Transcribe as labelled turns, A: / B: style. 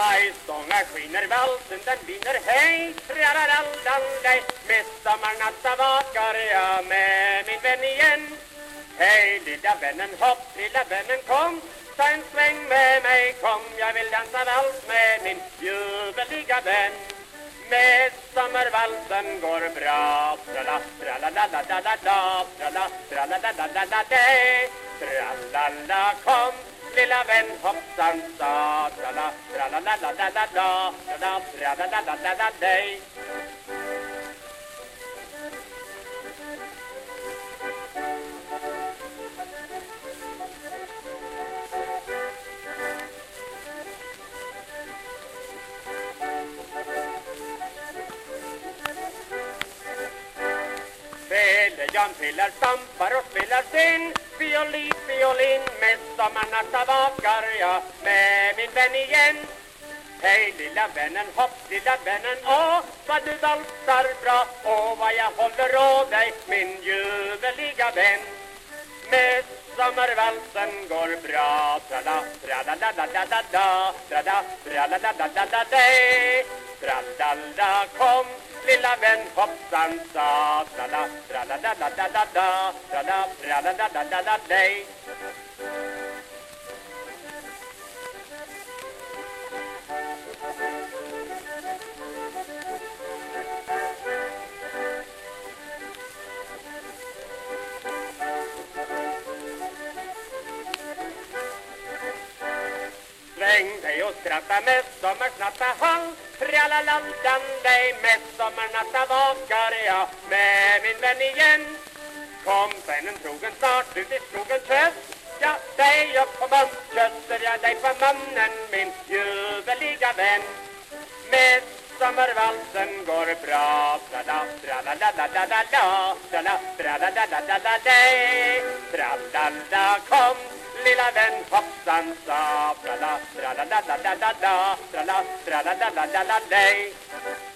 A: Midsommar skiner valsen, den vinner hej Trallarallallej Midsommarnatta vakar jag med min vän igen Hej lilla vännen, hopp lilla vännen kom Ta en sväng med mig, kom Jag vill dansa vals med min ljuvliga vän Midsommarvalsen går bra Tralla, tralla, la, la, la, la, la Tralla, tralla, la, la, la, la, la Trallala, kom lilla vän hoppsan sa Tralla, tralla, la, la, la, la, la Tralla, tralla, la, la, la, la, la Jan pillar, stampar och spelar sin Fiolin, fiolin Med sommarnatta vakar jag med min vän igen Hej lilla vännen, hopp lilla vännen, åh vad du valsar bra Åh vad jag håller av dig, min ljuvliga vän Midsommarvalsen går bra Tralla, tralla, la, la, la, la, la Tralla, tralla, la, la, la, la, la Tralla, kom lilla vän hoppsan sa. Tralla, tralla, la, la, la, la, la Tralla, tralla, la, la, la, la, lej Sväng dig och skratta med sommarsnatta hals Tralalallandej med sommarnatta vakar jag med min vän igen Kom sen en trogen snart ut i skogen tröst Ja, dig upp på mun kysser jag dig på munnen min ljuvliga vän Med sommarvalsen går bra Tralla, tralla, la, la, la, la, la Tralla, tralla, la, la, la, la, la Tralla, kom lilla vän hoppsan sa Tralla, tralla, la, la,